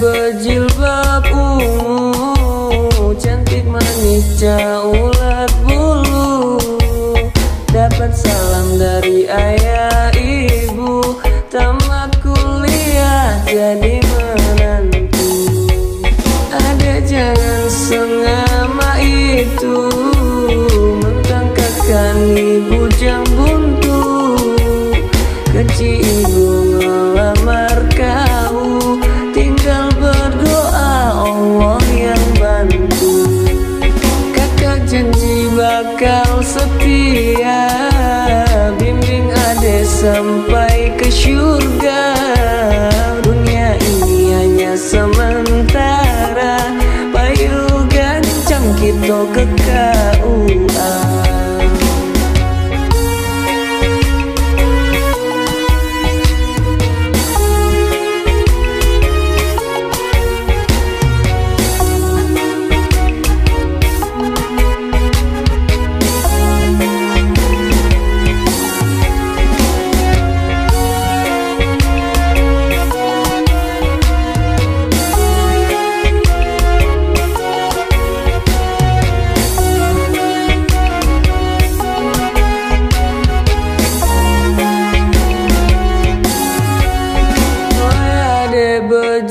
berjilbab ungu Cantik manis caulat bulu. Dapat salam dari ayah ibu. Tamat kuliah jadi menantu. Ada jangan sengama itu. Mentang ibu jam sampai ke surga Dunia ini hanya sementara. Payu gancang kita ke KUA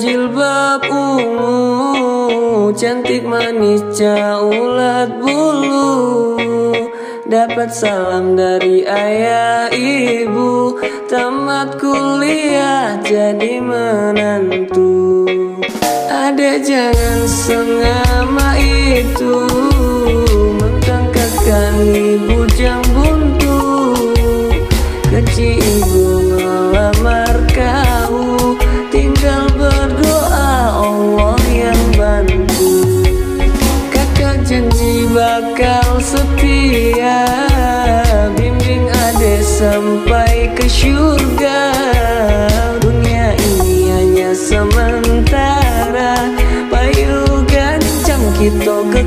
berjilbab ungu Cantik manis caulat bulu. Dapat salam dari ayah ibu Tamat kuliah jadi menantu. Ada jangan sengama itu Mentang kakak ibu jam bakal setia. Bimbing ade sampai ke syurga. Dunia ini hanya sementara. Payu gancang kita ke